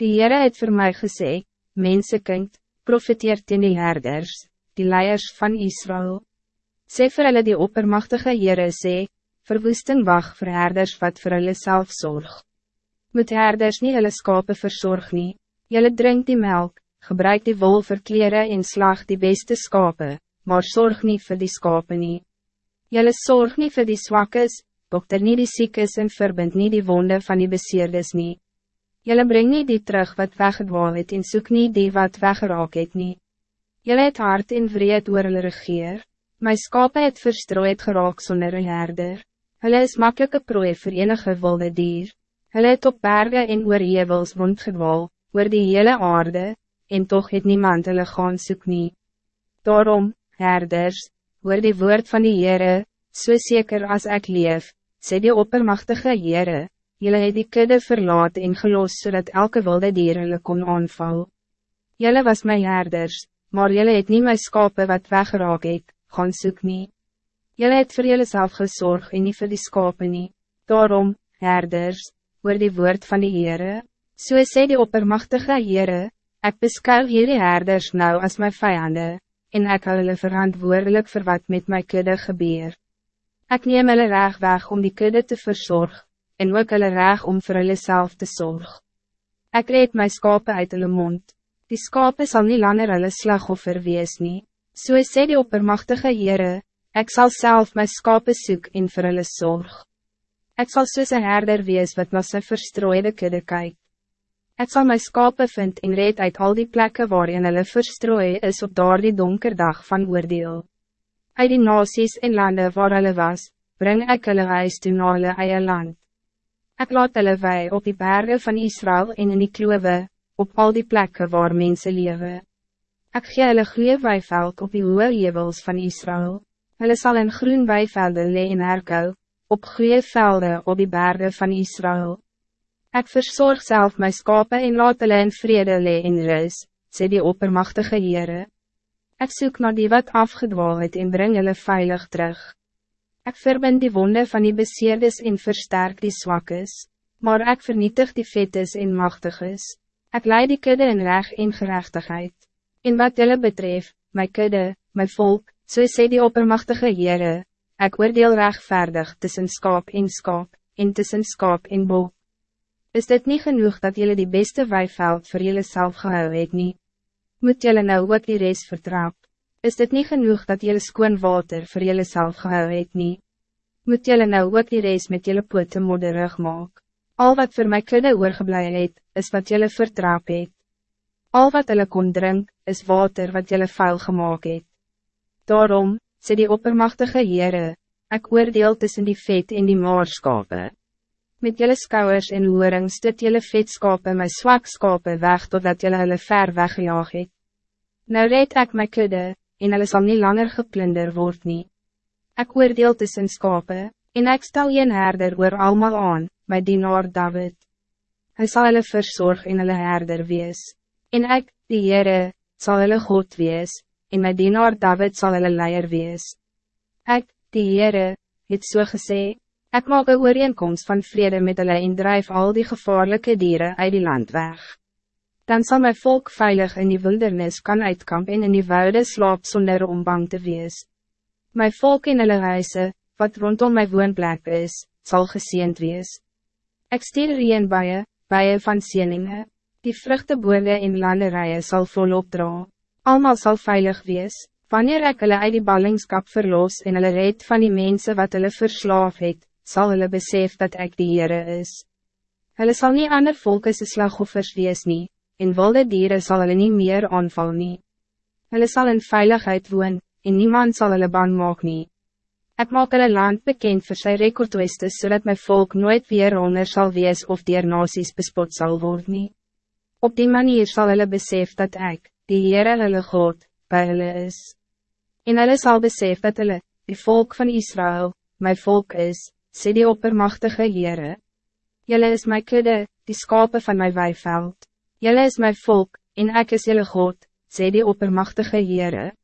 Die Heere het voor mij gesê, Mensekind, profiteer teen die herders, die leiers van Israël. Sê vir hulle die oppermachtige Heere sê, verwoesting wacht vir herders wat vir hulle self zorg. Moet herders nie hulle skape verzorg nie, julle drink die melk, gebruik die wol vir kleren en slag die beste skape, maar zorg niet voor die skape nie. Julle zorg niet voor die zwakkes, dokter niet die ziekes en verbind niet die wonden van die beseerdes nie. Julle breng niet die terug wat weggedwaal het en soek nie die wat weggeraak het nie. Julle het hart en vreed oor hulle regeer, my skape het verstrooid geraak sonder een herder. Hulle is makkelijke prooi vir enige wilde dier. Hulle het op berge en oor hevels rondgedwaal, oor die hele aarde, en toch het niemand hulle gaan soek nie. Daarom, herders, hoor die woord van die Heere, so zeker als ik leef, sê die oppermachtige Heere, Jelle het die kudde verlaat en gelos zodat elke wilde dier hulle kon aanval. Jelle was mijn herders, maar jelle het niet mijn skape wat weggeraak het, gaan soek nie. Jelle het vir jelle self gesorg en nie vir die skape nie. Daarom, herders, oor die woord van die Heere, so sê die oppermachtige Heere, ek beskou hierdie herders nou als mijn vijanden, en ek hou hulle verantwoordelijk vir wat met my kudde gebeur. Ek neem hulle reg weg om die kudde te verzorgen en ook hulle reg om vir hulle self te zorg. Ek reed my skape uit hulle mond, die skape sal nie langer hulle slagoffer wees nie, so sê die oppermachtige Heere, ek sal self my skape soek en vir hulle zorg. Ek sal soos een herder wees wat na sy verstrooide kudde kyk. Ek sal my skape vind en red uit al die plekken waarin hulle verstrooi is op daar die donker dag van oordeel. Uit die nasies en landen waar hulle was, breng ek hulle huis toe na hulle eie land. Ik laat hulle wei op die bergen van Israël en in die kloewe, op al die plekken waar mensen leven. Ik gee hulle goeie weiveld op die hoge hevels van Israël. Hulle sal in groen weivelden lee in herkou, op goeie velden op die bergen van Israël. Ik verzorg zelf mijn skape en laat hulle in vrede lee in rus, sê die oppermachtige Heere. Ik zoek naar die wat afgedwaal het en breng hulle veilig terug. Ik verbind die wonden van die beseerdes en versterk die zwakkes, maar ik vernietig die vettes en machtiges. Ik leid die kudde in reg en gerechtigheid. In wat jullie betreft, mijn kudde, mijn volk, so sê die oppermachtige Heere, ik oordeel rechtvaardig tussen skaap en skaap, en tussen skaap en bok. Is dit niet genoeg dat jullie die beste weiveld voor jullie zelf gehou het nie? Moet jullie nou ook die reis vertrouwen? Is dit niet genoeg dat jullie skoon water voor jullie zelf gehou het nie? Moet jullie nou ook die reis met jullie pote modderig maak? Al wat voor my kudde oorgeblij het, is wat jullie vertraap het. Al wat jullie kon drink, is water wat jullie vuil gemaakt het. Daarom, sê die oppermachtige Heere, ek oordeel tussen die vet en die maarskape. Met jullie skouwers en hoorings dit jullie vetskape my zwakskape weg totdat jullie hulle ver weggejaag het. Nou red ek my kudde, en hulle sal nie langer geplunder word nie. Ek oordeel tussen skape, en ek stel een herder oor almal aan, my dienaar David. Hij zal hulle verzorg en hulle herder wees. En ek, die Heere, zal hulle God wees, en my dienaar David zal hulle leier wees. Ek, die Heere, het so gesê, ek maak een ooreenkomst van vrede met hulle en drijf al die gevaarlijke dieren uit die land weg dan zal mijn volk veilig in die wildernis kan uitkamp en in die wouden slaap zonder om bang te wees. Mijn volk in hulle huise, wat rondom mijn woonplek is, zal geseend wees. Ik stuur reen baie, baie van sieninge, die vruchteboorde in landerijen zal volop dra. Almal zal veilig wees, wanneer ik hulle uit die ballingskap verloos en hulle red van die mensen wat hulle verslaaf het, sal hulle besef dat ik die Heere is. Hulle sal nie ander volke se slagoffers wees nie, en wilde dieren zal hulle nie meer aanval nie. Hulle sal in veiligheid woon, en niemand zal hulle bang maak nie. Ek maak hulle land bekend voor sy rekordwestes, zodat mijn volk nooit weer onder zal wees of dier nasies bespot zal worden. Nie. Op die manier zal hulle besef dat ik, die Heere hulle God, bij hulle is. En hulle sal besef dat hulle, die volk van Israël, mijn volk is, sê die oppermachtige Heere. Julle is mijn kudde, die skape van mijn weiveld. Jelle is mijn volk, en ik is jullie God, zei die oppermachtige Heere.